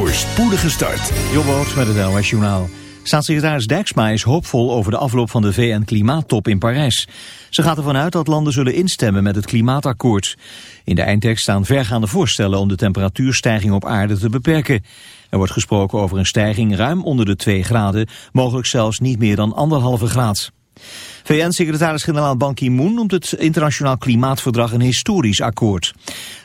voor spoedige start. Jobboot met het NOS Journaal. Staatssecretaris Dijksma is hoopvol over de afloop van de VN-klimaattop in Parijs. Ze gaat ervan uit dat landen zullen instemmen met het klimaatakkoord. In de eindtekst staan vergaande voorstellen om de temperatuurstijging op aarde te beperken. Er wordt gesproken over een stijging ruim onder de 2 graden, mogelijk zelfs niet meer dan anderhalve graad. VN-secretaris-generaal Ban Ki-moon noemt het internationaal klimaatverdrag een historisch akkoord.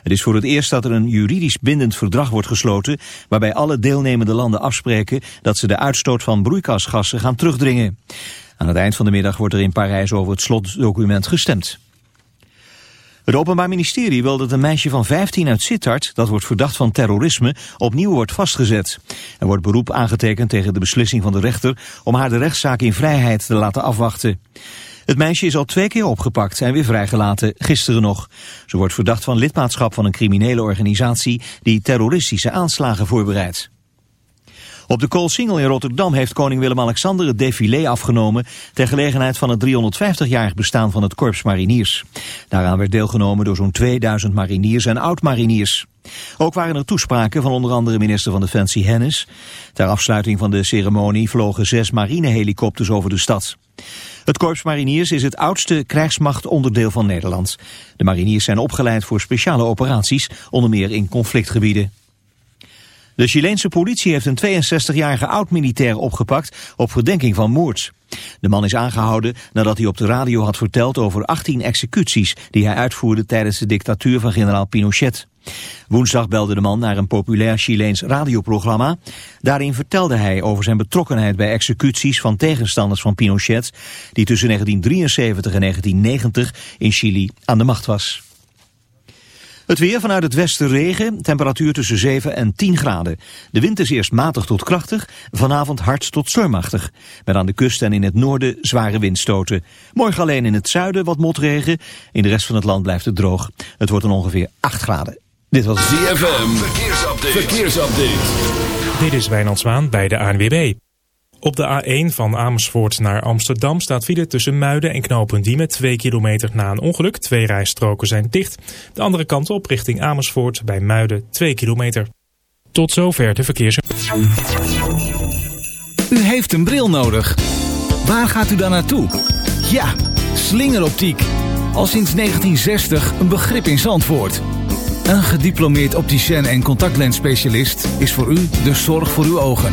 Het is voor het eerst dat er een juridisch bindend verdrag wordt gesloten... waarbij alle deelnemende landen afspreken dat ze de uitstoot van broeikasgassen gaan terugdringen. Aan het eind van de middag wordt er in Parijs over het slotdocument gestemd. Het Openbaar Ministerie wil dat een meisje van 15 uit Sittard, dat wordt verdacht van terrorisme, opnieuw wordt vastgezet. Er wordt beroep aangetekend tegen de beslissing van de rechter om haar de rechtszaak in vrijheid te laten afwachten. Het meisje is al twee keer opgepakt en weer vrijgelaten, gisteren nog. Ze wordt verdacht van lidmaatschap van een criminele organisatie die terroristische aanslagen voorbereidt. Op de Koolsingel in Rotterdam heeft koning Willem-Alexander het défilé afgenomen... ter gelegenheid van het 350-jarig bestaan van het Korps Mariniers. Daaraan werd deelgenomen door zo'n 2000 mariniers en oud-mariniers. Ook waren er toespraken van onder andere minister van Defensie Hennis. Ter afsluiting van de ceremonie vlogen zes marinehelikopters over de stad. Het Korps Mariniers is het oudste krijgsmachtonderdeel van Nederland. De mariniers zijn opgeleid voor speciale operaties, onder meer in conflictgebieden. De Chileense politie heeft een 62-jarige oud-militair opgepakt op verdenking van moord. De man is aangehouden nadat hij op de radio had verteld over 18 executies die hij uitvoerde tijdens de dictatuur van generaal Pinochet. Woensdag belde de man naar een populair Chileens radioprogramma. Daarin vertelde hij over zijn betrokkenheid bij executies van tegenstanders van Pinochet, die tussen 1973 en 1990 in Chili aan de macht was. Het weer vanuit het westen regen, temperatuur tussen 7 en 10 graden. De wind is eerst matig tot krachtig, vanavond hard tot stormachtig. Met aan de kust en in het noorden zware windstoten. Morgen alleen in het zuiden wat motregen, in de rest van het land blijft het droog. Het wordt dan ongeveer 8 graden. Dit was ZFM, verkeersupdate. verkeersupdate. Dit is Wijnand Zwaan bij de ANWB. Op de A1 van Amersfoort naar Amsterdam staat file tussen Muiden en Knopendiemen 2 kilometer na een ongeluk. Twee rijstroken zijn dicht. De andere kant op richting Amersfoort bij Muiden 2 kilometer. Tot zover de verkeers... U heeft een bril nodig. Waar gaat u dan naartoe? Ja, slingeroptiek. Al sinds 1960 een begrip in Zandvoort. Een gediplomeerd opticien en contactlensspecialist is voor u de zorg voor uw ogen.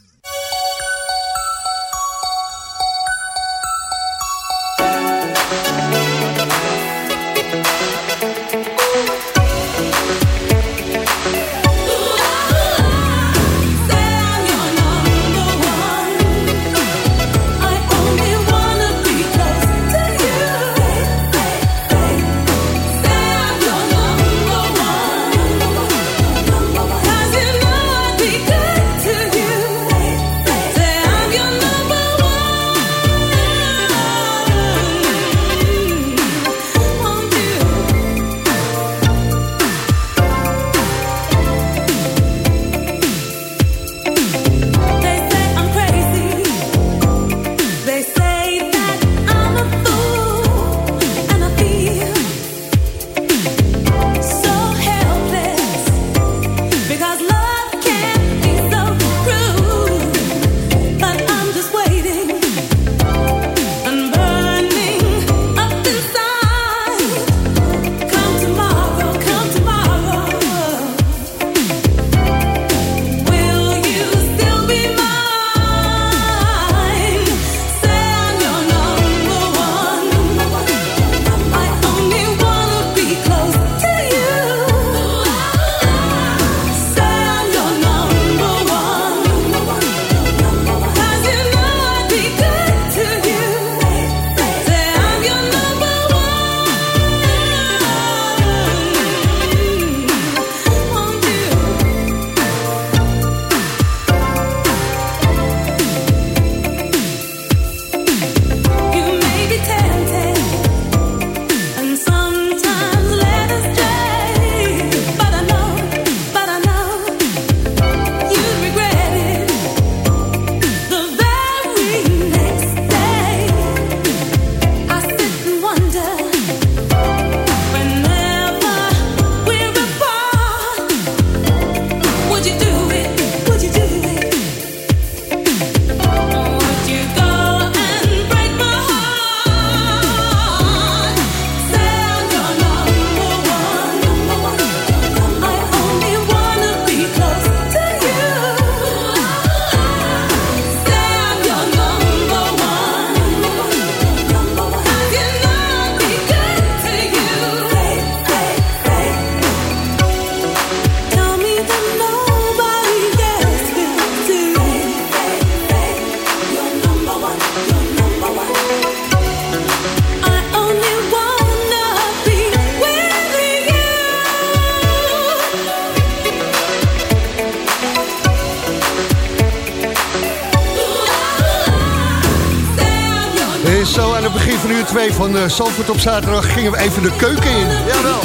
2 van uh, Zandvoort op zaterdag gingen we even de keuken in. Jawel.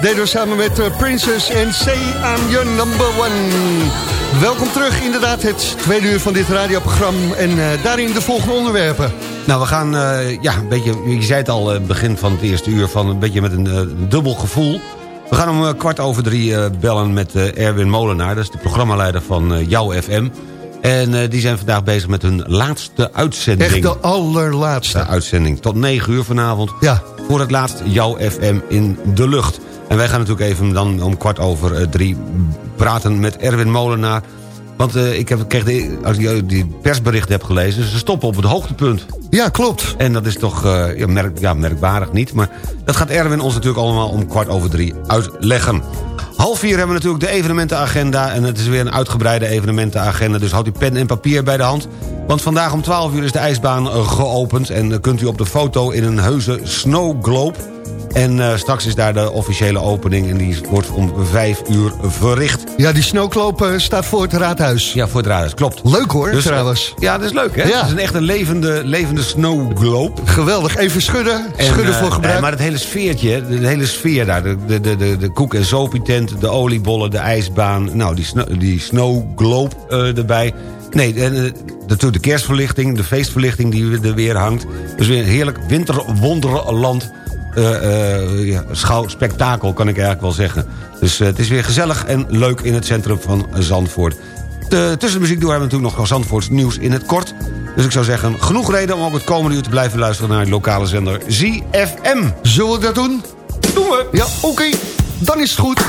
Deden we samen met uh, Princess en Say I'm Your Number One. Welkom terug, inderdaad, het tweede uur van dit radioprogramma. En uh, daarin de volgende onderwerpen. Nou, we gaan, ja, een beetje, je zei het al, begin van het eerste uur... van een beetje met een dubbel gevoel. We gaan om kwart over drie bellen met Erwin Molenaar. Dat is de programmaleider van Jouw FM... En uh, die zijn vandaag bezig met hun laatste uitzending. Echt de allerlaatste. De uitzending. Tot 9 uur vanavond. Ja. Voor het laatst jouw FM in de lucht. En wij gaan natuurlijk even dan om kwart over uh, drie praten met Erwin Molenaar. Want uh, ik heb, kreeg de, als je die persbericht hebt gelezen... ze stoppen op het hoogtepunt. Ja, klopt. En dat is toch uh, ja, merk, ja, niet. Maar dat gaat Erwin ons natuurlijk allemaal om kwart over drie uitleggen. Half vier hebben we natuurlijk de evenementenagenda... en het is weer een uitgebreide evenementenagenda... dus houd uw pen en papier bij de hand. Want vandaag om 12 uur is de ijsbaan geopend... en kunt u op de foto in een heuse snow globe en uh, straks is daar de officiële opening en die wordt om vijf uur verricht. Ja, die snowkloop uh, staat voor het raadhuis. Ja, voor het raadhuis, klopt. Leuk hoor, dus, trouwens. Ja, dat is leuk hè? Ja. Het is een echt een levende, levende snowglobe. Geweldig, even schudden, en, schudden voor gebruik. maar het hele sfeertje, de, hele sfeer daar, de, de, de, de, de koek- en sopietent, de oliebollen, de ijsbaan, nou die, snow, die snowglobe erbij... Nee, natuurlijk de kerstverlichting, de feestverlichting die er weer hangt. Dus weer een heerlijk winterwonderland ja, schouw, spektakel, kan ik eigenlijk wel zeggen. Dus uh, het is weer gezellig en leuk in het centrum van Zandvoort. De, tussen de muziek door hebben we natuurlijk nog Zandvoorts nieuws in het kort. Dus ik zou zeggen, genoeg reden om ook het komende uur te blijven luisteren... naar de lokale zender ZFM. Zullen we dat doen? Doen we. Ja, oké. Okay. Dan is het goed.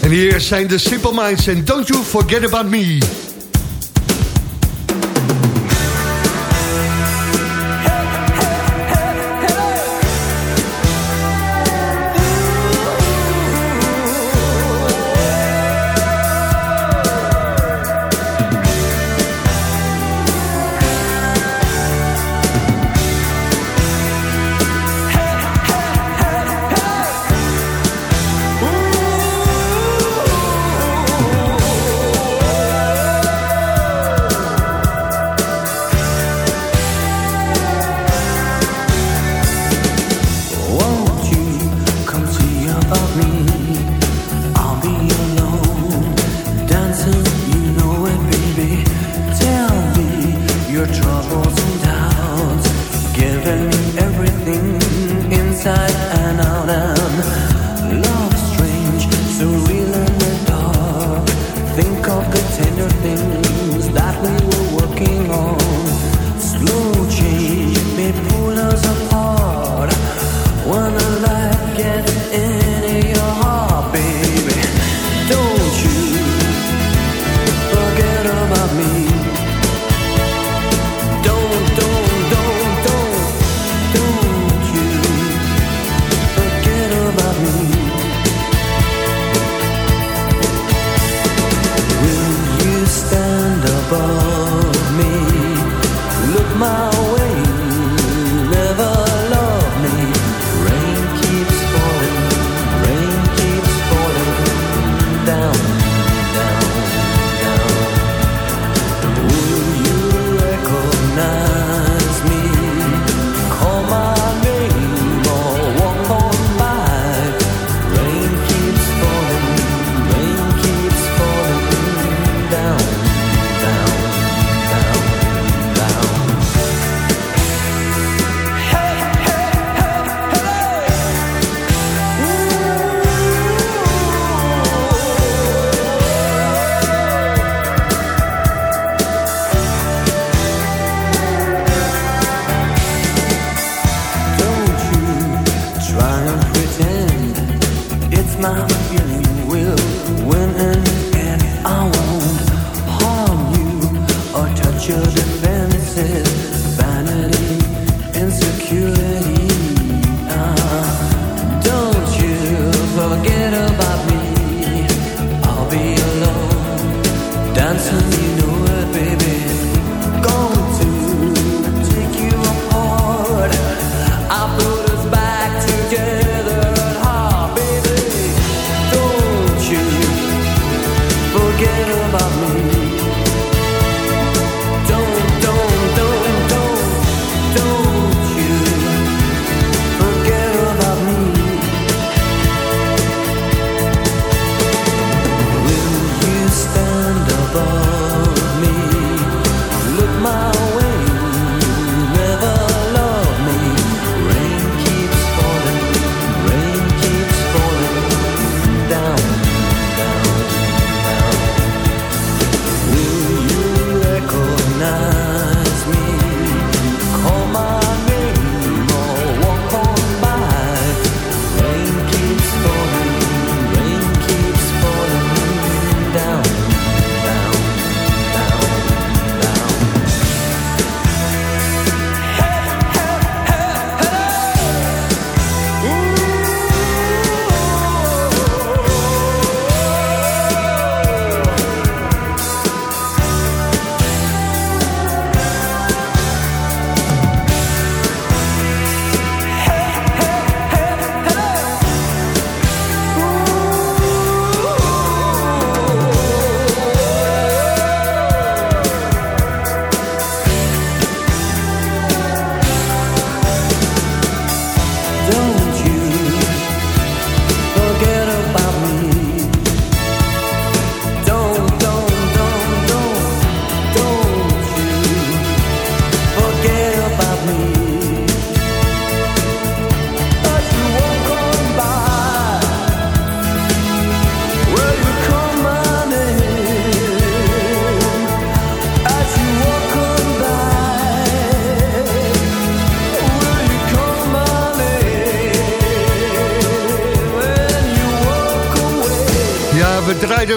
En hier zijn de Simple Minds en Don't You Forget About Me.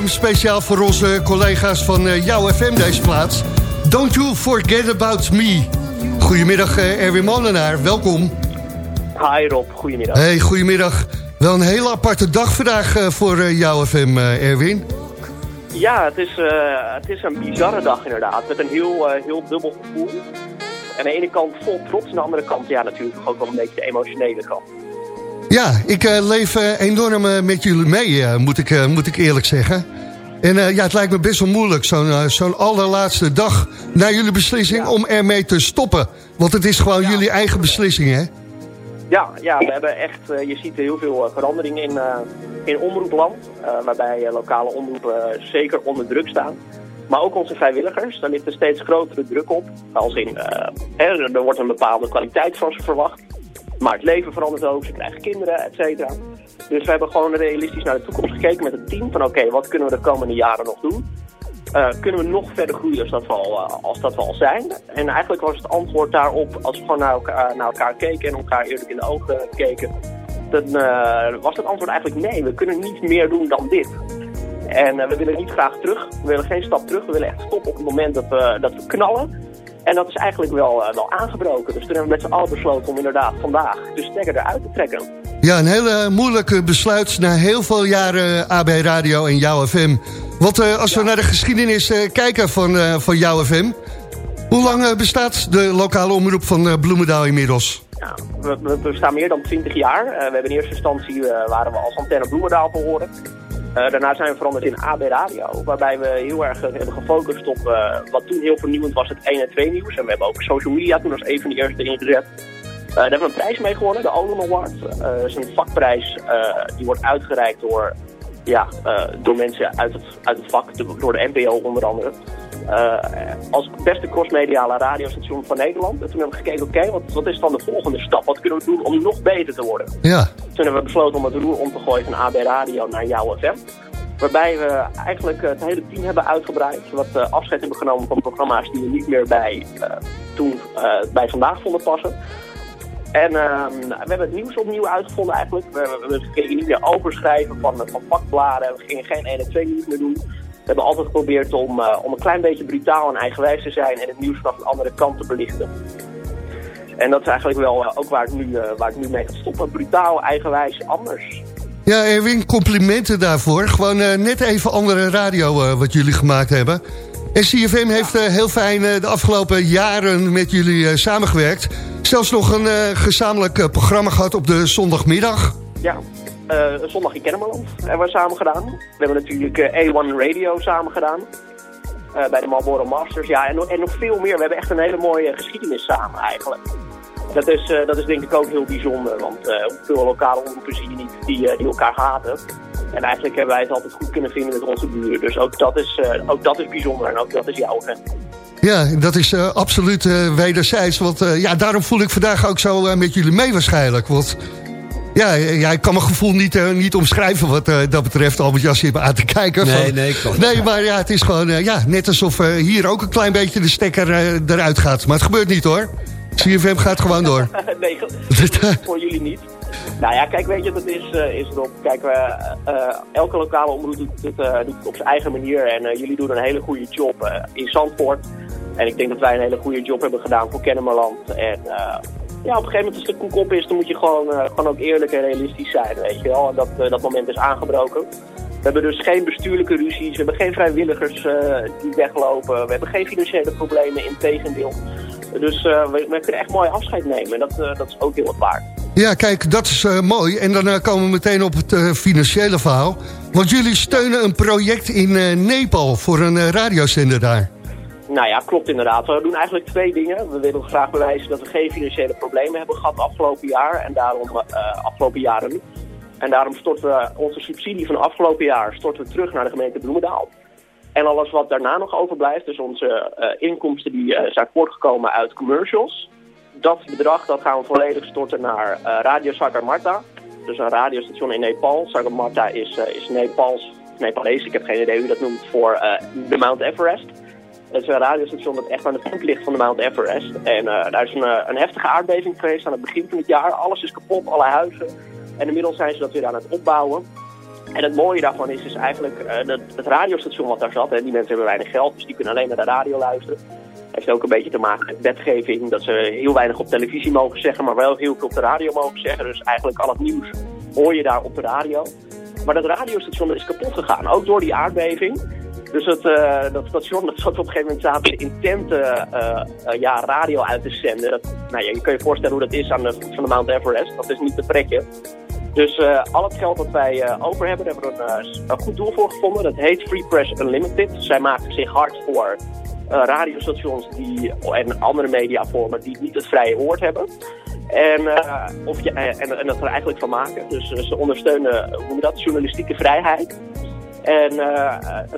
Speciaal voor onze collega's van uh, Jouw FM deze plaats. Don't you forget about me. Goedemiddag uh, Erwin Molenaar, welkom. Hi Rob, goedemiddag. Hey, goedemiddag. Wel een hele aparte dag vandaag uh, voor Jouw FM, Erwin. Ja, het is, het is een bizarre dag inderdaad. Met een heel, heel dubbel gevoel. Aan de ene kant vol trots, aan de andere kant ja, natuurlijk ook wel een beetje de emotionele kant. Ja, ik uh, leef uh, enorm uh, met jullie mee, moet, ik, moet ik eerlijk zeggen. En ja, het lijkt me best wel moeilijk, zo'n zo'n allerlaatste dag na jullie beslissing ja. om ermee te stoppen. Want het is gewoon ja. jullie eigen beslissing, hè? Ja, ja we hebben echt, je ziet heel veel verandering in, in omroepland. waarbij lokale omroepen zeker onder druk staan. Maar ook onze vrijwilligers, daar ligt er steeds grotere druk op. Als in, er wordt een bepaalde kwaliteit van ze verwacht. Maar het leven verandert ook, ze krijgen kinderen, et cetera. Dus we hebben gewoon realistisch naar de toekomst gekeken met het team. Van oké, wat kunnen we de komende jaren nog doen? Uh, kunnen we nog verder groeien als dat, we al, uh, als dat al zijn? En eigenlijk was het antwoord daarop, als we gewoon naar elkaar, naar elkaar keken en elkaar eerlijk in de ogen keken, dan uh, was het antwoord eigenlijk nee, we kunnen niet meer doen dan dit. En we willen niet graag terug, we willen geen stap terug, we willen echt stoppen op het moment dat we, dat we knallen. En dat is eigenlijk wel, uh, wel aangebroken. Dus toen hebben we met z'n allen besloten om inderdaad vandaag de stekker eruit te trekken. Ja, een hele moeilijke besluit na heel veel jaren AB Radio en Jouw FM. Want uh, als ja. we naar de geschiedenis uh, kijken van, van Jouw FM... hoe lang bestaat de lokale omroep van Bloemendaal inmiddels? Ja, we, we, bestaan meer dan 20 jaar. we hebben in eerste instantie waren we als antenne Bloemendaal te horen. Uh, daarna zijn we veranderd in AB Radio, waarbij we heel erg hebben gefocust op uh, wat toen heel vernieuwend was, het 1 en 2 nieuws. En we hebben ook social media toen als een van de eerste ingezet. Uh, daar hebben we een prijs mee gewonnen, de Olin Award. dat is een vakprijs die wordt uitgereikt door, ja, door mensen uit het, uit het vak, door de NPO onder andere. Uh, als beste crossmediale radiostation van Nederland. En toen hebben we gekeken, oké, okay, wat, wat is dan de volgende stap? Wat kunnen we doen om nog beter te worden? Ja. Toen hebben we besloten om het roer om te gooien van AB Radio naar Jouw FM. Waarbij we eigenlijk het hele team hebben uitgebreid. Wat uh, afscheid hebben genomen van programma's die we niet meer bij, uh, toen, bij vandaag vonden passen. En we hebben het nieuws opnieuw uitgevonden eigenlijk. We, we, we gingen niet meer overschrijven van, van vakbladen. We gingen geen 1 en 2 nieuws meer doen. We hebben altijd geprobeerd om, uh, om een klein beetje brutaal en eigenwijs te zijn en het nieuws vanaf een andere kant te belichten. En dat is eigenlijk wel uh, ook waar ik, nu, uh, waar ik nu mee ga stoppen. Brutaal, eigenwijs, anders. Ja, Erwin, complimenten daarvoor. Gewoon net even andere radio wat jullie gemaakt hebben. En CFM heeft heel fijn de afgelopen jaren met jullie samengewerkt. Zelfs nog een gezamenlijk programma gehad op de zondagmiddag. Ja, uh, zondag in Kennemerland hebben we samen gedaan. We hebben natuurlijk uh, A1 Radio samen gedaan. Uh, bij de Marlboro Masters. Ja, en, en, nog veel meer. We hebben echt een hele mooie geschiedenis samen eigenlijk. Dat is, dat is denk ik ook heel bijzonder. Want hoeveel lokale omroepen zie je niet die, die elkaar haten. En eigenlijk hebben wij het altijd goed kunnen vinden met onze buren. Dus ook dat is, ook dat is bijzonder en ook dat is jouw event. Ja, dat is absoluut uh, wederzijds. Want ja, daarom voel ik vandaag ook zo met jullie mee waarschijnlijk. Want ja, ja, ik kan mijn gevoel niet, uh, niet omschrijven wat uh, dat betreft. Albert Jas zit aan te kijken. Nee, van, nee, klopt. Nee, maar ja, het is gewoon uh, ja, net alsof hier ook een klein beetje de stekker eruit gaat. Maar het gebeurt niet hoor. CFM gaat gewoon door. nee, voor jullie niet. Nou ja, kijk, weet je wat het is, is erop. Kijk, elke lokale omroep doet het, doet het op zijn eigen manier. En jullie doen een hele goede job in Zandvoort. En ik denk dat wij een hele goede job hebben gedaan voor Kennemerland. En ja, op een gegeven moment als de koek op is, dan moet je gewoon, uh, gewoon ook eerlijk en realistisch zijn, weet je wel. En dat, uh, dat moment is aangebroken. We hebben dus geen bestuurlijke ruzies, we hebben geen vrijwilligers uh, die weglopen, we hebben geen financiële problemen, in tegendeel. Dus we, we, kunnen echt mooi afscheid nemen en dat, dat is ook heel wat waard. Ja, kijk, dat is mooi. En dan komen we meteen op het financiële verhaal. Want jullie steunen een project in Nepal voor een radiozender daar. Nou ja, klopt inderdaad. We doen eigenlijk twee dingen. We willen graag bewijzen dat we geen financiële problemen hebben gehad afgelopen jaar en daarom uh, afgelopen jaren. En daarom storten we onze subsidie van afgelopen jaar storten we terug naar de gemeente Bloemendaal. En alles wat daarna nog overblijft, dus onze uh, inkomsten die uh, zijn voortgekomen uit commercials. Dat bedrag dat gaan we volledig storten naar Radio Sagarmatha. Dus een radiostation in Nepal. Sagarmatha is, is Nepals, Nepalees, ik heb geen idee hoe je dat noemt, voor de Mount Everest. Het is een radiostation dat echt aan de voet ligt van de Mount Everest. En uh, daar is een, uh, een, heftige aardbeving geweest aan het begin van het jaar. Alles is kapot, alle huizen. En inmiddels zijn ze dat weer aan het opbouwen. En het mooie daarvan is, is eigenlijk uh, dat het radiostation wat daar zat. En die mensen hebben weinig geld, dus die kunnen alleen naar de radio luisteren. heeft ook een beetje te maken met wetgeving. Dat ze heel weinig op televisie mogen zeggen, maar wel heel veel op de radio mogen zeggen. Dus eigenlijk al het nieuws hoor je daar op de radio. Maar dat radiostation is kapot gegaan, ook door die aardbeving. Dus het, uh, dat station dat zat op een gegeven moment zaten in tenten uh, ja, radio uit te zenden. Dat, nou, je kan je voorstellen hoe dat is aan de van de Mount Everest. Dat is niet te pretje. Dus uh, al het geld dat wij uh, over hebben, hebben we een, een, goed doel voor gevonden. Dat heet Free Press Unlimited. Zij maken zich hard voor uh, radiostations die, en andere mediavormen die niet het vrije woord hebben. En, of je, en, en dat er eigenlijk van maken. Dus ze ondersteunen hoe dat, journalistieke vrijheid. En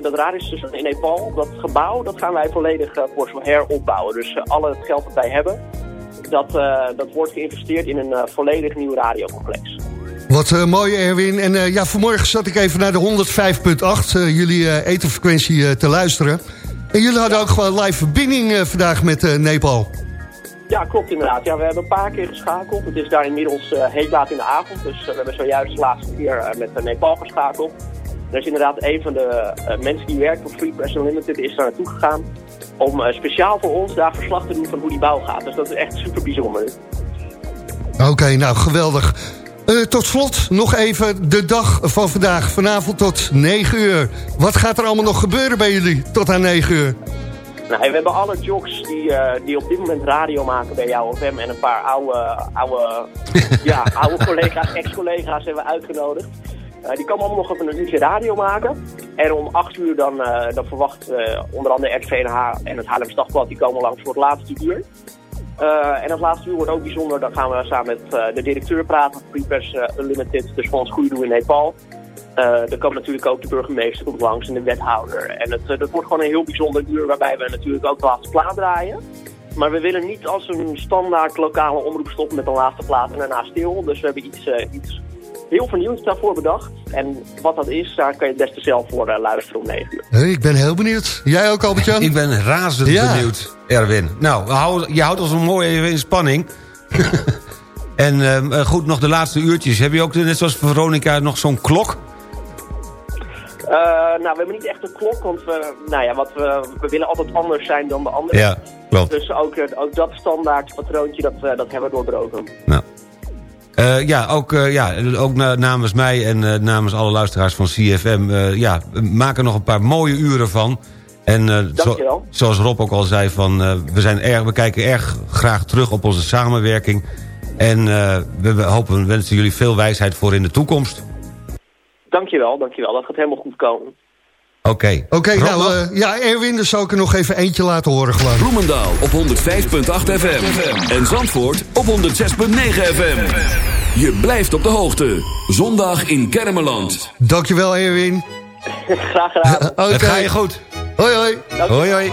dat radiostation in Nepal, dat gebouw, dat gaan wij volledig voor zo heropbouwen. Dus al het geld dat wij hebben, dat, dat wordt geïnvesteerd in een volledig nieuw radiocomplex. Wat uh, mooi Erwin. En uh, ja, vanmorgen zat ik even naar de 105.8, uh, jullie etenfrequentie te luisteren. En jullie hadden ook gewoon live verbinding vandaag met Nepal. Ja, klopt inderdaad. Ja, we hebben een paar keer geschakeld. Het is daar inmiddels heel laat in de avond. Dus we hebben zojuist de laatste keer met Nepal geschakeld. Er is inderdaad een van de mensen die werkt voor Free Press Unlimited is daar naartoe gegaan. Om speciaal voor ons daar verslag te doen van hoe die bouw gaat. Dus dat is echt super bijzonder. Oké, nou geweldig. Uh, tot slot nog even de dag van vandaag. Vanavond tot 9 uur. Wat gaat er allemaal nog gebeuren bij jullie tot aan 9 uur? Nou, we hebben alle jocks die, uh, die op dit moment radio maken bij jou of hem... en een paar oude, oude, ja, oude collega's, ex-collega's hebben we uitgenodigd. Uh, die komen allemaal nog even een uurtje radio maken. En om 8 uur dan, dan verwacht onder andere RTVNH en het Haarlems Dagblad... die komen langs voor het laatste uur. Uh, en het laatste uur wordt ook bijzonder. Dan gaan we samen met uh, de directeur praten van uh, Unlimited. Dus voor ons goede in Nepal. er komt natuurlijk ook de burgemeester komt langs en de wethouder. En het, dat wordt gewoon een heel bijzonder uur waarbij we natuurlijk ook de laatste plaat draaien. Maar we willen niet als een standaard lokale omroep stoppen met een laatste plaat en daarna stil. Dus we hebben iets, iets heel vernieuwd daarvoor bedacht. En wat dat is, daar kan je het beste zelf voor uh, luisteren om 9 uur. Hey, ik ben heel benieuwd. Jij ook, Albert-Jan? ik ben razend ja. benieuwd, Erwin. Nou, hou, je houdt ons een mooi even in spanning. en uh, goed, nog de laatste uurtjes. Heb je ook, net zoals Veronica, nog zo'n klok? Uh, nou, we hebben niet echt een klok, want we, nou ja, wat we, we willen altijd anders zijn dan de anderen. Ja, klopt. Dus ook, ook dat standaard patroontje, dat, dat hebben we doorbroken. Nou. Uh, ja, ook, uh, ja, ook namens mij en uh, namens alle luisteraars van CFM... ja, maak er nog een paar mooie uren van. En zo, zoals Rob ook al zei, van, we, zijn erg, we kijken erg graag terug op onze samenwerking. En we, we hopen, wensen jullie veel wijsheid voor in de toekomst. Dankjewel, dankjewel. Dat gaat helemaal goed komen. Oké. Oké, nou, uh, ja, Erwin, dus zou ik er nog even eentje laten horen gewoon. Bloemendaal op 105.8 FM. En Zandvoort op 106.9 FM. Je blijft op de hoogte. Zondag in Kermeland. Dankjewel, Erwin. Graag gedaan. okay. Het ga je goed. Hoi, hoi. Hoi, hoi.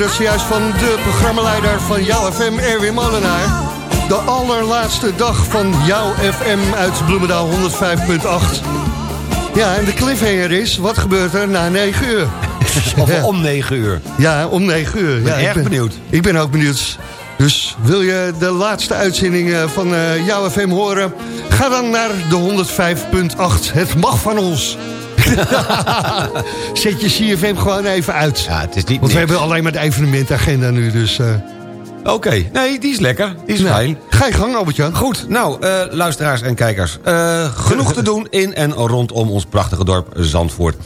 Hoorden zojuist van de programmaleider van Jouw FM, Erwin Molenaar. De allerlaatste dag van Jouw FM uit Bloemendaal 105.8. Ja, en de cliffhanger is, wat gebeurt er na 9 uur? Of om 9 uur. Ja, om 9 uur. ben ja, erg benieuwd. Ik ben ook benieuwd. Dus wil je de laatste uitzending eh, van eh, jouw FM horen? Ga dan naar de 105.8. Het mag van ons. Zet je CFM gewoon even uit. Ja, het is niet Want we hebben alleen maar de evenementagenda nu, dus... eh, Oké, nee, die is lekker. Die is nou, fijn. Ga je gang, Albert-Jan. Goed, nou, eh, luisteraars en kijkers. eh, genoeg te doen in en rondom ons prachtige dorp Zandvoort.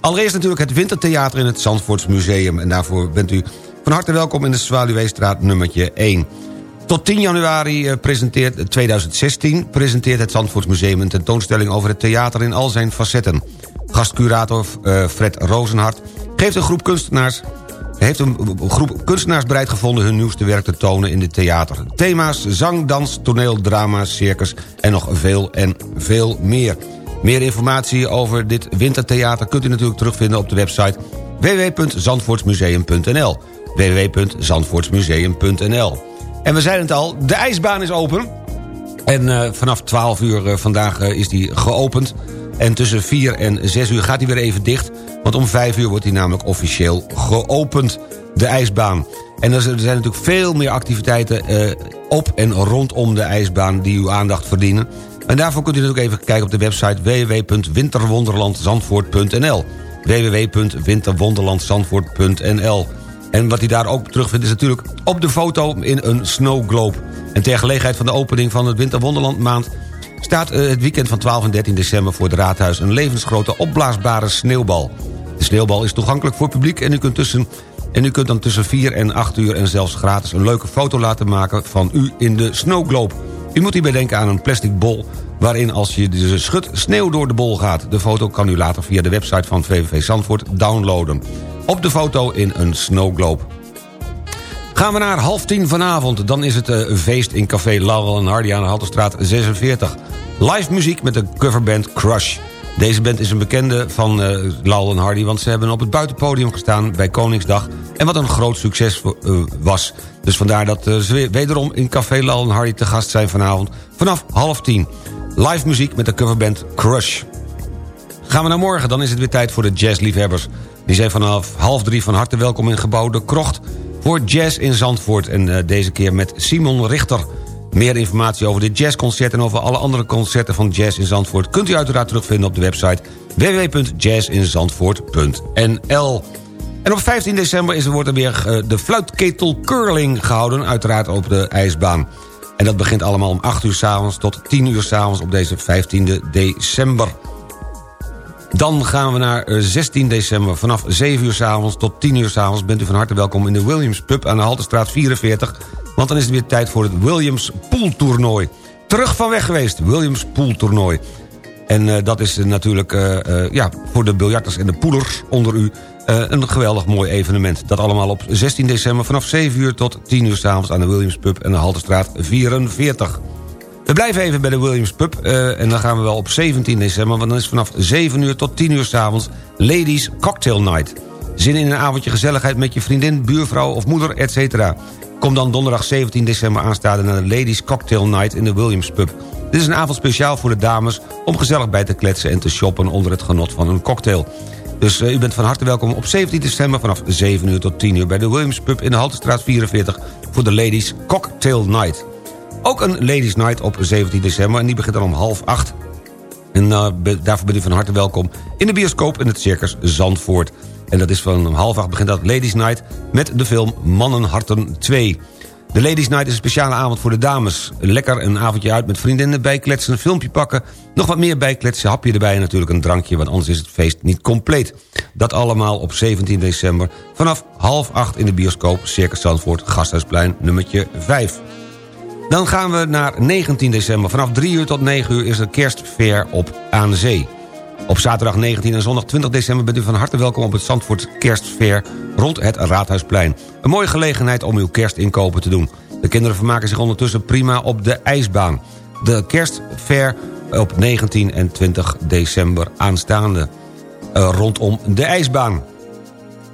Allereerst natuurlijk het Wintertheater in het Zandvoorts Museum. En daarvoor bent u van harte welkom in de Zwaluweestraat nummertje 1. Tot 10 januari eh, presenteert 2016 presenteert het Zandvoorts Museum een tentoonstelling over het theater in al zijn facetten. Gastcurator eh, Fred Rozenhart geeft een groep kunstenaars heeft een groep kunstenaars bereid gevonden hun nieuwste werk te tonen in dit theater. Thema's, zang, dans, toneel, drama, circus en nog veel en veel meer. Meer informatie over dit wintertheater kunt u natuurlijk terugvinden op de website www.zandvoortsmuseum.nl www.zandvoortsmuseum.nl En we zeiden het al, de ijsbaan is open. En eh, vanaf 12 uur eh, vandaag eh, is die geopend. En tussen 4 en 6 uur gaat hij weer even dicht. Want om 5 uur wordt hij namelijk officieel geopend, de ijsbaan. En er zijn natuurlijk veel meer activiteiten op en rondom de ijsbaan... die uw aandacht verdienen. En daarvoor kunt u natuurlijk even kijken op de website www.winterwonderlandzandvoort.nl www.winterwonderlandzandvoort.nl En wat u daar ook terugvindt is natuurlijk op de foto in een snow globe. En ter gelegenheid van de opening van het Winterwonderland maand staat eh, het weekend van 12 en 13 december voor het Raadhuis... een levensgrote opblaasbare sneeuwbal. De sneeuwbal is toegankelijk voor het publiek... en u kunt, tussen, en u kunt dan tussen 4 en 8 uur en zelfs gratis... een leuke foto laten maken van u in de snowglobe. U moet hierbij denken aan een plastic bol... waarin als je de schut sneeuw door de bol gaat. De foto kan u later via de website van VVV Zandvoort downloaden. Op de foto in een snowglobe. Gaan we naar half tien vanavond. Dan is het eh, een feest in Café Laurel en Hardy aan de Halterstraat 46. Live muziek met de coverband Crush. Deze band is een bekende van Laurel en Hardy... want ze hebben op het buitenpodium gestaan bij Koningsdag... en wat een groot succes eh, was. Dus vandaar dat ze wederom in Café Laurel en Hardy te gast zijn vanavond... vanaf half tien. Live muziek met de coverband Crush. Gaan we naar morgen, dan is het weer tijd voor de jazzliefhebbers. Die zijn vanaf half drie van harte welkom in gebouw De Krocht... voor Jazz in Zandvoort. En eh, deze keer met Simon Richter. Meer informatie over dit jazzconcert... en over alle andere concerten van Jazz in Zandvoort... kunt u uiteraard terugvinden op de website www.jazzinzandvoort.nl En op 15 december is er, wordt er weer eh, de fluitketel curling gehouden... uiteraard op de ijsbaan. En dat begint allemaal om 8 uur s'avonds tot 10 uur s'avonds op deze 15 december. Dan gaan we naar eh, 16 december. Vanaf 7 uur s'avonds tot 10 uur s'avonds bent u van harte welkom in de Williams Pub aan de Haltestraat 44. Want dan is het weer tijd voor het Williams Pooltoernooi. Terug van weg geweest, Williams Pooltoernooi. En eh, dat is eh, natuurlijk eh, eh, ja, voor de biljarters en de poelers onder u... eh, een geweldig mooi evenement. Dat allemaal op 16 december vanaf 7 uur tot 10 uur s'avonds... aan de Williams Pub en de Haltestraat 44. We blijven even bij de Williams Pub. eh, en dan gaan we wel op 17 december... want dan is vanaf 7 uur tot 10 uur s'avonds... Ladies Cocktail Night. Zin in een avondje gezelligheid met je vriendin, buurvrouw of moeder, etc. Kom dan donderdag 17 december aanstaande... naar de Ladies Cocktail Night in de Williams Pub. Dit is een avond speciaal voor de dames... om gezellig bij te kletsen en te shoppen onder het genot van een cocktail. Dus eh, u bent van harte welkom op 17 december vanaf 7 uur tot 10 uur... bij de Williams Pub in de Haltestraat 44 voor de Ladies Cocktail Night. Ook een Ladies Night op 17 december en die begint dan om half acht. En eh, daarvoor bent u van harte welkom in de bioscoop in het Circus Zandvoort. En dat is van half acht begint dat Ladies Night met de film Mannenharten 2. De Ladies Night is een speciale avond voor de dames. Lekker een avondje uit met vriendinnen, bijkletsen, een filmpje pakken... nog wat meer bijkletsen, hapje erbij en natuurlijk een drankje... want anders is het feest niet compleet. Dat allemaal op 17 december vanaf half acht in de bioscoop... Circus Zandvoort, Gasthuisplein, nummertje 5. Dan gaan we naar 19 december. Vanaf 3 uur tot 9 uur is er kerstfair op Aan Zee. Op zaterdag 19 en zondag 20 december bent u van harte welkom op het Zandvoort Kerstfair rond het Raadhuisplein. Een mooie gelegenheid om uw kerstinkopen te doen. De kinderen vermaken zich ondertussen prima op de ijsbaan. De kerstfair op 19 en 20 december aanstaande. eh, rondom de ijsbaan.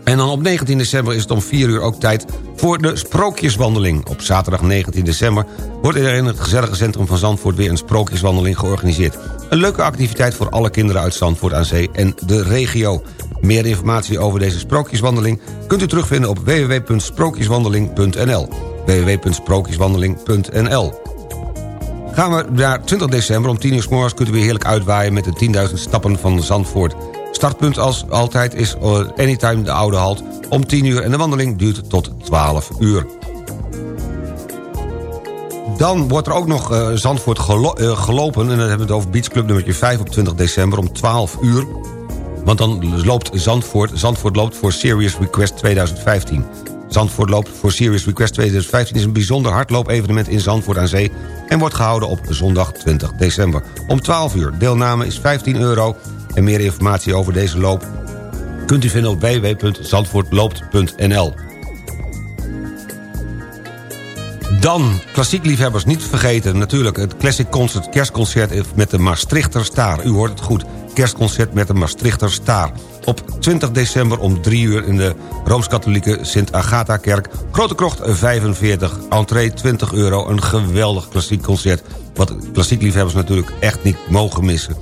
En dan op 19 december is het om 4 uur ook tijd voor de Sprookjeswandeling. Op zaterdag 19 december wordt er in het gezellige centrum van Zandvoort... weer een Sprookjeswandeling georganiseerd. Een leuke activiteit voor alle kinderen uit Zandvoort aan Zee en de regio. Meer informatie over deze Sprookjeswandeling... kunt u terugvinden op www.sprookjeswandeling.nl www.sprookjeswandeling.nl Gaan we naar 20 december om 10 uur s morgens... kunt u weer heerlijk uitwaaien met de 10.000 stappen van Zandvoort. Startpunt als altijd is eh, Anytime de Oude Halt om 10 uur... en de wandeling duurt tot 12 uur. Dan wordt er ook nog eh, Zandvoort eh, gelopen... en dan hebben we het over Beach Club nummertje 5 op 20 december om 12 uur. Want dan loopt Zandvoort... Zandvoort loopt voor Serious Request 2015. Zandvoort loopt voor Serious Request 2015 is een bijzonder hardloop-evenement in Zandvoort aan Zee... en wordt gehouden op zondag 20 december om 12 uur. Deelname is 15 euro en meer informatie over deze loop... kunt u vinden op www.zandvoortloopt.nl. Dan, klassiek liefhebbers niet vergeten... natuurlijk het Classic Concert kerstconcert met de Maastrichter Staar. U hoort het goed, kerstconcert met de Maastrichter Staar. Op 20 december om 3 uur in de Rooms-Katholieke Sint-Agatha-kerk... Grote Krocht 45, entree 20 euro. Een geweldig klassiek concert... wat klassiek liefhebbers natuurlijk echt niet mogen missen.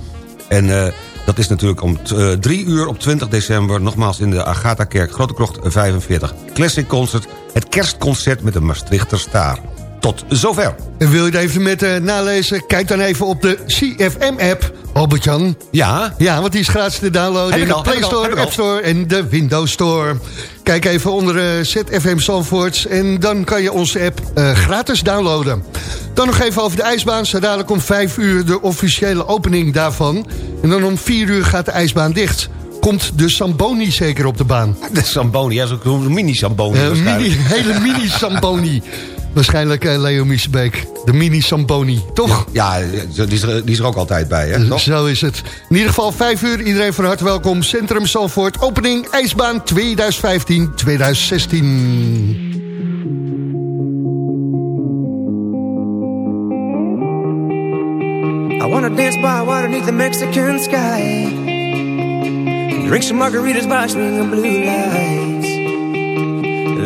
En eh, dat is natuurlijk om 3 uur op 20 december... nogmaals in de Agatha-kerk, Grote Krocht 45. Classic Concert, het kerstconcert met de Maastrichter Staar. Tot zover. En wil je het even met eh, nalezen? Kijk dan even op de CFM-app, Albert-Jan. Ja? Ja, want die is gratis te downloaden in de al, Play Store, al. App Store en de Windows Store. Kijk even onder eh, ZFM Zandvoorts en dan kan je onze app eh, gratis downloaden. Dan nog even over de ijsbaan. Zo dadelijk om 5 uur de officiële opening daarvan. En dan om 4 uur gaat de ijsbaan dicht. Komt de Samboni zeker op de baan? De Samboni, ja, zo'n mini-Samboni mini, hele mini Samboni. Waarschijnlijk eh, Leo Miesbeek. De mini Samboni, toch? Ja, die is, er, die is er ook altijd bij, hè? Toch? Zo is het. In ieder geval 5 uur. Iedereen van harte welkom. Centrum Zalvoort. Opening IJsbaan 2015-2016. I wanna dance by water beneath the Mexican sky. Drink some margaritas by swinging blue lights.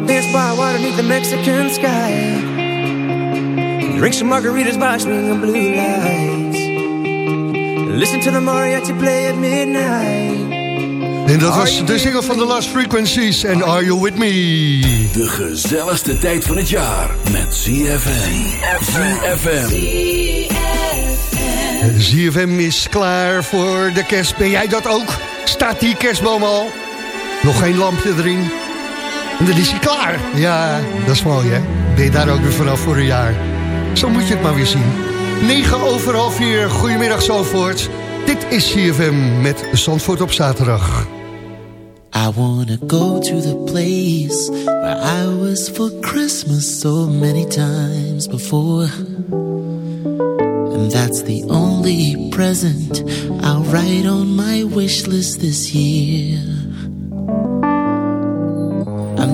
Wanna dance by water beneath the Mexican sky. Drink some margaritas by swinging blue lights. Listen to the mariachi play at midnight. En dat was de single van The Last Frequencies en Are You With Me? De gezelligste tijd van het jaar met ZFM. ZFM. ZFM is klaar voor de kerst. Ben jij dat ook? Staat die kerstboom al? Nog geen lampje erin? En dan is hij klaar. Ja, dat is mooi hè. Ben je daar ook weer vanaf voor een jaar. Zo moet je het maar weer zien. 9 over half 4. Goedemiddag Zandvoort. Dit is CFM met Zandvoort op zaterdag. I wanna go to the place where I was for Christmas so many times before. And that's the only present I'll write on my wish list this year.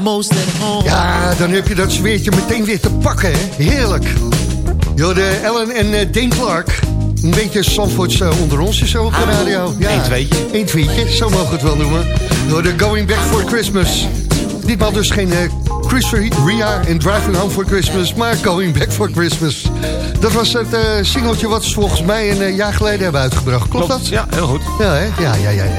most at home. Ja, dan heb je dat zweertje meteen weer te pakken, hè? Heerlijk. Jorde Ellen en eh, Dane Clark. Een beetje Zandvoorts eh, onder ons is zo op de radio. Ja. Eén tweetje. Eén tweetje, zo mogen we het wel noemen. Door de Going Back for Christmas. Ditmaal dus geen eh, Chris Ria en Driving Home for Christmas, maar Going Back for Christmas. Dat was het eh, singeltje wat ze volgens mij een jaar geleden hebben uitgebracht. Klopt, dat? Ja, heel goed. Ja, hè? Ja, ja, ja, ja.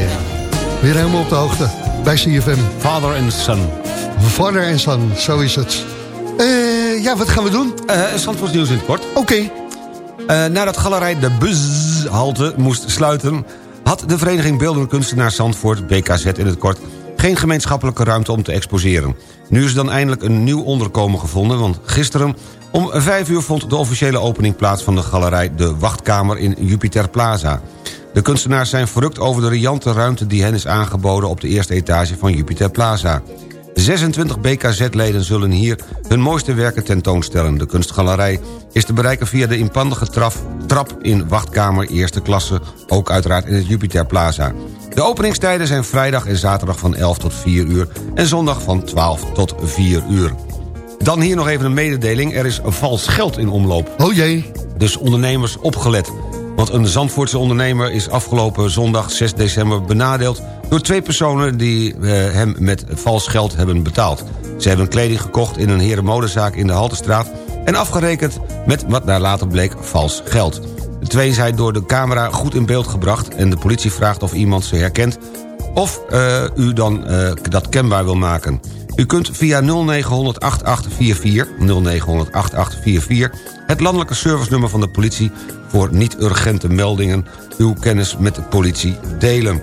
Weer helemaal op de hoogte bij CFM. Father and Son. Father en son, zo is het. Eh, ja, wat gaan we doen? Uh, Zandvoorts nieuws in het kort. Oké. Eh, nadat galerij De Buzhalte moest sluiten... had de vereniging Beeldende Kunstenaars Zandvoort, BKZ in het kort... geen gemeenschappelijke ruimte om te exposeren. Nu is dan eindelijk een nieuw onderkomen gevonden... want gisteren om vijf uur vond de officiële opening plaats... van de galerij De Wachtkamer in Jupiter Plaza. De kunstenaars zijn verrukt over de riante ruimte... die hen is aangeboden op de eerste etage van Jupiter Plaza. 26 BKZ-leden zullen hier hun mooiste werken tentoonstellen. De kunstgalerij is te bereiken via de inpandige traf, trap in wachtkamer eerste klasse... ook uiteraard in het Jupiter Plaza. De openingstijden zijn vrijdag en zaterdag van 11 tot 4 uur... en zondag van 12 tot 4 uur. Dan hier nog even een mededeling. Er is vals geld in omloop. Oh jee. Dus ondernemers opgelet. Want een Zandvoortse ondernemer is afgelopen zondag 6 december benadeeld... door twee personen die eh, hem met vals geld hebben betaald. Ze hebben kleding gekocht in een herenmodezaak in de Haltestraat... en afgerekend met wat daar later bleek vals geld. De twee zijn door de camera goed in beeld gebracht... en de politie vraagt of iemand ze herkent of eh, u dan eh, dat kenbaar wil maken. U kunt via 0900 8844, 0900 8844... het landelijke servicenummer van de politie... voor niet-urgente meldingen uw kennis met de politie delen.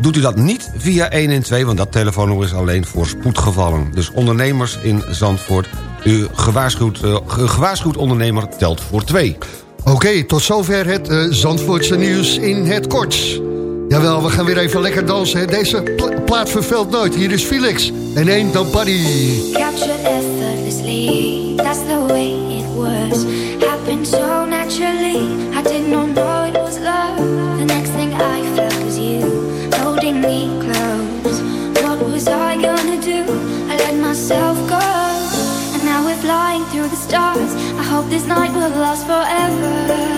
Doet u dat niet via 112, want dat telefoonnummer is alleen voor spoedgevallen. Dus ondernemers in Zandvoort, u gewaarschuwd, eh, gewaarschuwd ondernemer telt voor twee. Oké, tot zover het eh, Zandvoortse nieuws in het kort. Jawel, we gaan weer even lekker dansen. hè. Deze pla- plaat nooit. Hier is Felix en Ain't Nobody. Captured effortlessly, that's the way it was. Happened so naturally, I did not know it was love. The next thing I felt was you, holding me close. What was I gonna do? I let myself go. And now we're flying through the stars. I hope this night will last forever.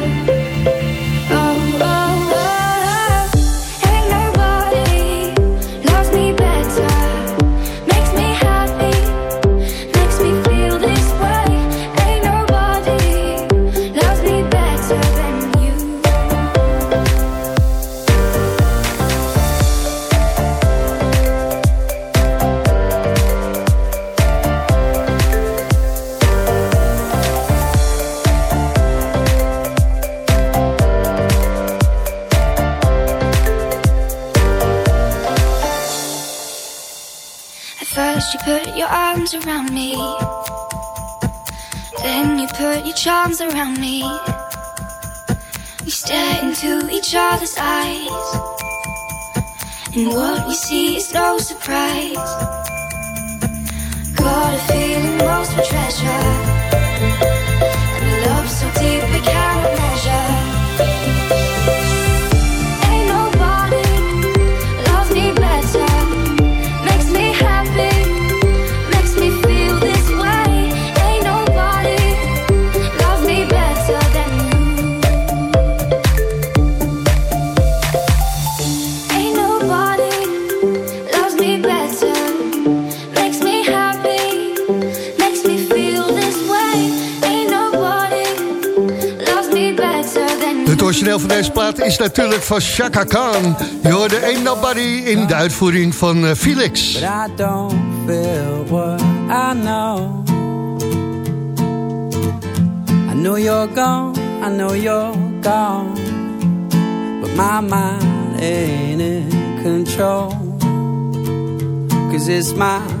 And what we see is no surprise. Got a feeling most for treasure. And a love so deep we cannot measure. Origineel van deze plaat is natuurlijk van Chaka Khan. Je hoorde Ain't Nobody in de uitvoering van eh, Felix. But I don't feel what I know. I know you're gone, I know you're gone. But my mind ain't in control. Cause it's my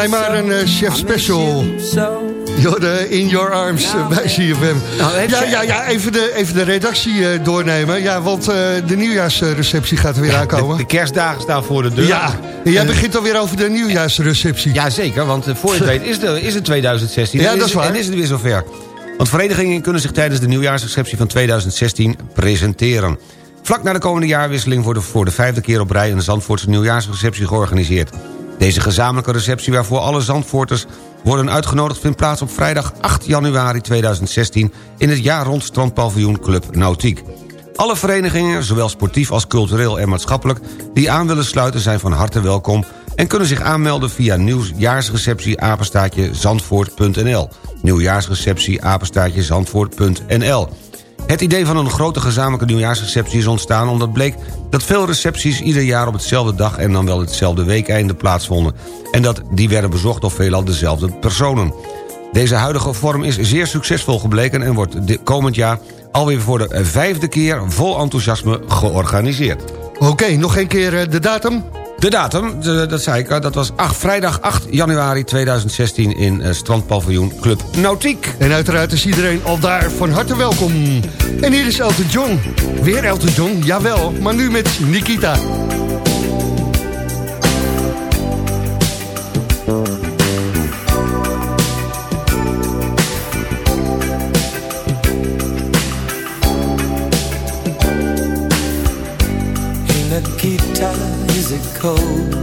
mij maar een eh, chef special. Jorde, in your arms eh, bij CFM. Ja, ja, ja, even de, even de redactie eh, doornemen. Ja, want de nieuwjaarsreceptie gaat er weer aankomen. De, de kerstdagen staan voor de deur. Ja, en jij begint alweer over de nieuwjaarsreceptie. Ja, zeker, want voor je het weet is, de, is het 2016. Ja, dat is het- waar. En is het weer zover. Want verenigingen kunnen zich tijdens de nieuwjaarsreceptie van 2016 presenteren. Vlak na de komende jaarwisseling wordt voor de vijfde keer op rij... een Zandvoortse nieuwjaarsreceptie georganiseerd. Deze gezamenlijke receptie waarvoor alle Zandvoorters worden uitgenodigd... vindt plaats op vrijdag 8 januari 2016... in het jaar rond strandpaviljoen Club Nautiek. Alle verenigingen, zowel sportief als cultureel en maatschappelijk... die aan willen sluiten zijn van harte welkom... en kunnen zich aanmelden via nieuwjaarsreceptie apenstaatje zandvoort.nl. Zandvoort.nl. Het idee van een grote gezamenlijke nieuwjaarsreceptie is ontstaan... omdat bleek dat veel recepties ieder jaar op hetzelfde dag... en dan wel hetzelfde weekeinde plaatsvonden. En dat die werden bezocht door veelal dezelfde personen. Deze huidige vorm is zeer succesvol gebleken... en wordt komend jaar alweer voor de vijfde keer vol enthousiasme georganiseerd. Oké, nog een keer eh, de datum. De datum, dat zei ik, al, dat was 8, vrijdag 8 januari 2016 in eh, strandpaviljoen Club Nautiek. En uiteraard is iedereen al daar van harte welkom. En hier is Elton John. Weer Elton John, jawel, maar nu met Nikita. Cold?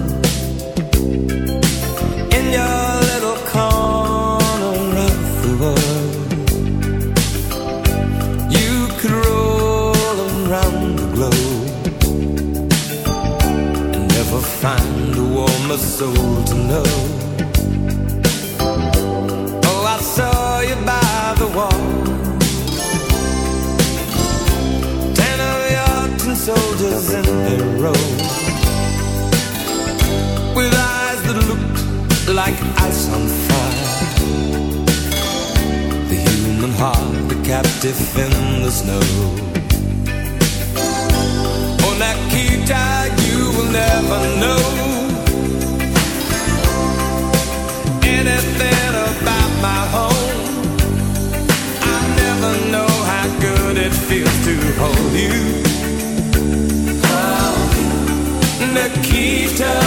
The snow Oh, Nikita, you will never know Anything about my home. I never know how good it feels to hold you. Oh, Nikita,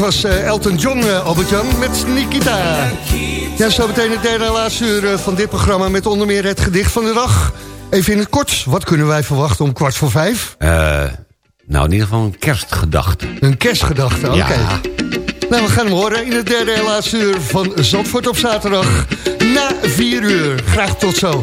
was eh, Elton John, eh, Albert-Jan, met Nikita. Ja, zo meteen het derde en laatste uur eh, van dit programma... met onder meer het gedicht van de dag. Even in het kort, wat kunnen wij verwachten om kwart voor vijf? Eh, nou, in ieder geval een kerstgedachte. Een kerstgedachte, oké. Ja. Nou, we gaan hem horen in het derde en laatste uur van Zandvoort op zaterdag. Na vier uur. Graag tot zo.